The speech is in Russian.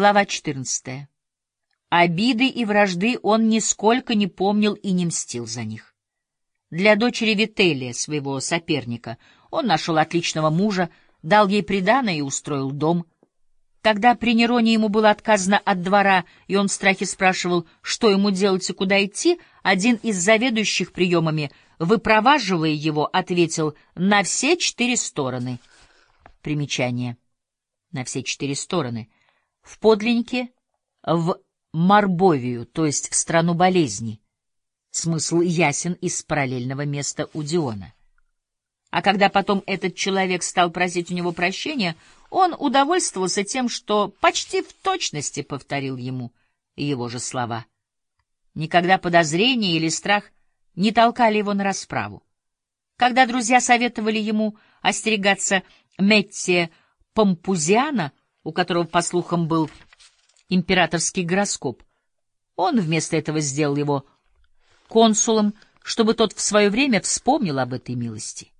Глава 14. Обиды и вражды он нисколько не помнил и не мстил за них. Для дочери Вителия, своего соперника, он нашел отличного мужа, дал ей приданое и устроил дом. Когда при Нероне ему было отказано от двора, и он в страхе спрашивал, что ему делать и куда идти, один из заведующих приемами, выпроваживая его, ответил «на все четыре стороны». Примечание. На все четыре стороны. В подлиннике в Марбовию, то есть в страну болезней. Смысл ясен из параллельного места у Диона. А когда потом этот человек стал просить у него прощения, он удовольствовался тем, что почти в точности повторил ему его же слова. Никогда подозрение или страх не толкали его на расправу. Когда друзья советовали ему остерегаться Метти Помпузиана, у которого, по слухам, был императорский гороскоп, он вместо этого сделал его консулом, чтобы тот в свое время вспомнил об этой милости.